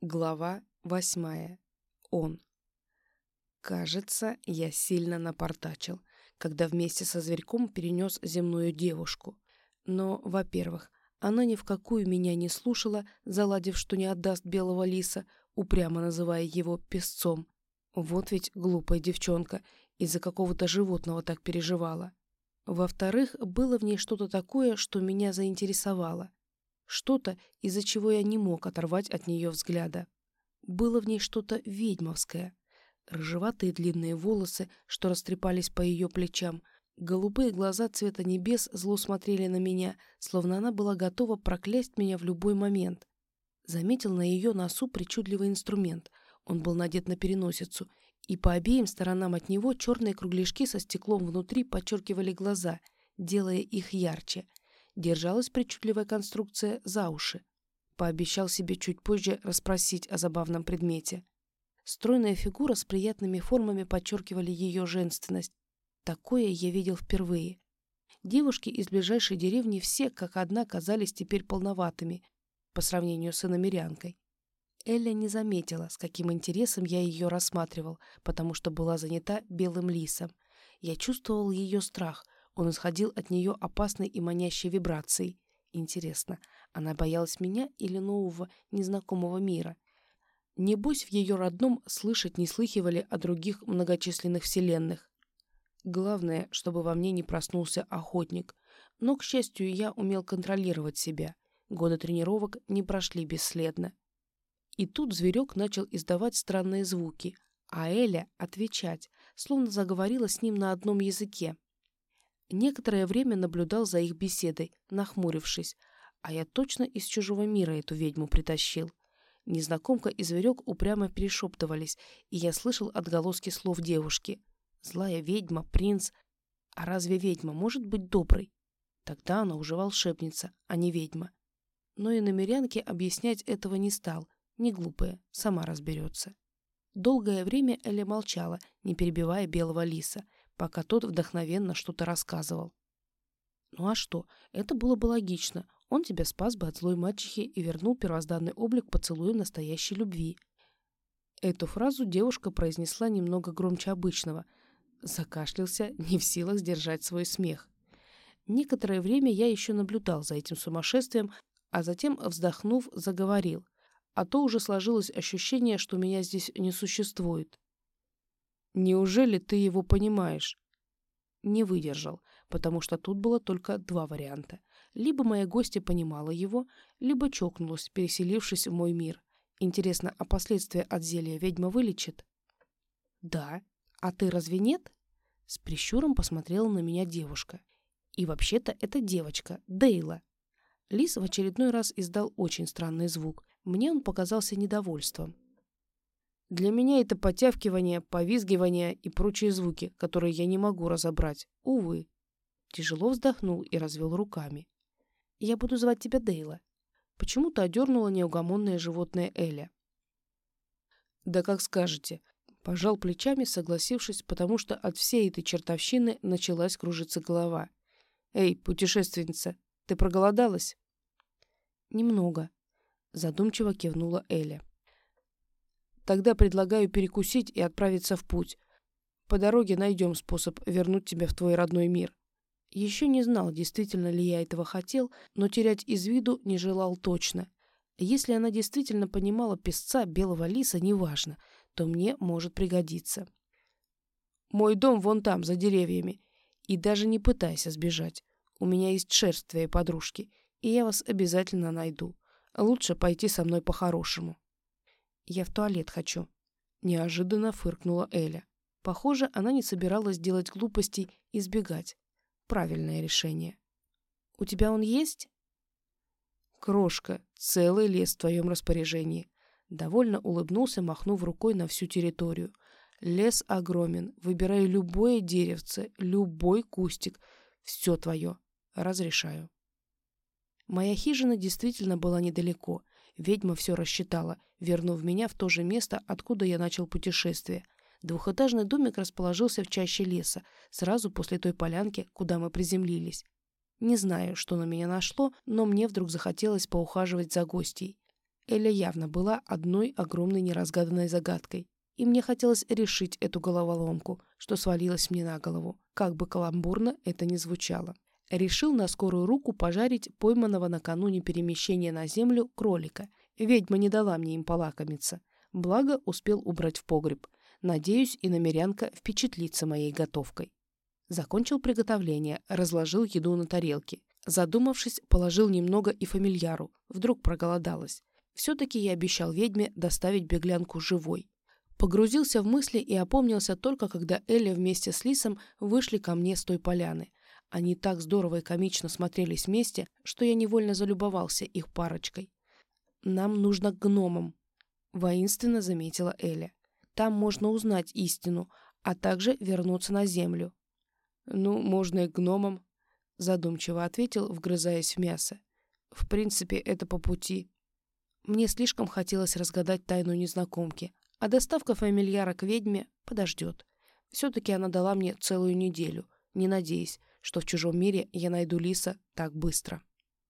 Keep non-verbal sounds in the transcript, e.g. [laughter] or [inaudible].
Глава восьмая. Он. Кажется, я сильно напортачил, когда вместе со зверьком перенес земную девушку. Но, во-первых, она ни в какую меня не слушала, заладив, что не отдаст белого лиса, упрямо называя его песцом. Вот ведь глупая девчонка, из-за какого-то животного так переживала. Во-вторых, было в ней что-то такое, что меня заинтересовало. Что-то, из-за чего я не мог оторвать от нее взгляда. Было в ней что-то ведьмовское. Рыжеватые длинные волосы, что растрепались по ее плечам, голубые глаза цвета небес зло смотрели на меня, словно она была готова проклясть меня в любой момент. Заметил на ее носу причудливый инструмент. Он был надет на переносицу, и по обеим сторонам от него черные кругляшки со стеклом внутри подчеркивали глаза, делая их ярче — держалась причудливая конструкция за уши. Пообещал себе чуть позже расспросить о забавном предмете. Стройная фигура с приятными формами подчеркивали ее женственность. Такое я видел впервые. Девушки из ближайшей деревни все, как одна, казались теперь полноватыми по сравнению с иномерянкой. Эля не заметила, с каким интересом я ее рассматривал, потому что была занята белым лисом. Я чувствовал ее страх — он исходил от нее опасной и манящей вибрацией. Интересно, она боялась меня или нового, незнакомого мира? Небось, в ее родном слышать не слыхивали о других многочисленных вселенных. Главное, чтобы во мне не проснулся охотник. Но, к счастью, я умел контролировать себя. Годы тренировок не прошли бесследно. И тут зверек начал издавать странные звуки, а Эля — отвечать, словно заговорила с ним на одном языке. Некоторое время наблюдал за их беседой, нахмурившись, а я точно из чужого мира эту ведьму притащил. Незнакомка и зверек упрямо перешептывались, и я слышал отголоски слов девушки. Злая ведьма, принц. А разве ведьма может быть доброй? Тогда она уже волшебница, а не ведьма. Но и намерянке объяснять этого не стал. Не глупая, сама разберется. Долгое время Эля молчала, не перебивая белого лиса — пока тот вдохновенно что-то рассказывал. Ну а что, это было бы логично. Он тебя спас бы от злой мачехи и вернул первозданный облик поцелуем настоящей любви. Эту фразу девушка произнесла немного громче обычного. Закашлялся, [laughs] не в силах сдержать свой смех. Некоторое время я еще наблюдал за этим сумасшествием, а затем, вздохнув, заговорил. А то уже сложилось ощущение, что меня здесь не существует. Неужели ты его понимаешь? Не выдержал, потому что тут было только два варианта. Либо моя гостья понимала его, либо чокнулась, переселившись в мой мир. Интересно, а последствия от зелья ведьма вылечит? Да. А ты разве нет? С прищуром посмотрела на меня девушка. И вообще-то это девочка, Дейла. Лис в очередной раз издал очень странный звук. Мне он показался недовольством. Для меня это потявкивание, повизгивание и прочие звуки, которые я не могу разобрать. Увы. Тяжело вздохнул и развел руками. Я буду звать тебя Дейла. Почему-то одернула неугомонное животное Эля. Да как скажете. Пожал плечами, согласившись, потому что от всей этой чертовщины началась кружиться голова. «Эй, путешественница, ты проголодалась?» «Немного», — задумчиво кивнула Эля. Тогда предлагаю перекусить и отправиться в путь. По дороге найдем способ вернуть тебя в твой родной мир. Еще не знал, действительно ли я этого хотел, но терять из виду не желал точно. Если она действительно понимала песца белого лиса, неважно, то мне может пригодиться. Мой дом вон там, за деревьями. И даже не пытайся сбежать. У меня есть шерсть твоей подружки, и я вас обязательно найду. Лучше пойти со мной по-хорошему. «Я в туалет хочу», — неожиданно фыркнула Эля. Похоже, она не собиралась делать глупостей и сбегать. Правильное решение. «У тебя он есть?» «Крошка, целый лес в твоем распоряжении», — довольно улыбнулся, махнув рукой на всю территорию. «Лес огромен. Выбирай любое деревце, любой кустик. Все твое. Разрешаю». Моя хижина действительно была недалеко — Ведьма все рассчитала, вернув меня в то же место, откуда я начал путешествие. Двухэтажный домик расположился в чаще леса, сразу после той полянки, куда мы приземлились. Не знаю, что на меня нашло, но мне вдруг захотелось поухаживать за гостей. Эля явно была одной огромной неразгаданной загадкой, и мне хотелось решить эту головоломку, что свалилось мне на голову, как бы каламбурно это ни звучало. Решил на скорую руку пожарить пойманного накануне перемещения на землю кролика. Ведьма не дала мне им полакомиться. Благо, успел убрать в погреб. Надеюсь, и намерянка впечатлится моей готовкой. Закончил приготовление, разложил еду на тарелке. Задумавшись, положил немного и фамильяру. Вдруг проголодалась. Все-таки я обещал ведьме доставить беглянку живой. Погрузился в мысли и опомнился только, когда Эля вместе с Лисом вышли ко мне с той поляны. Они так здорово и комично смотрелись вместе, что я невольно залюбовался их парочкой. «Нам нужно к гномам», — воинственно заметила Эля. «Там можно узнать истину, а также вернуться на землю». «Ну, можно и к гномам», — задумчиво ответил, вгрызаясь в мясо. «В принципе, это по пути». Мне слишком хотелось разгадать тайну незнакомки, а доставка фамильяра к ведьме подождет. Все-таки она дала мне целую неделю, не надеясь, что в чужом мире я найду Лиса так быстро.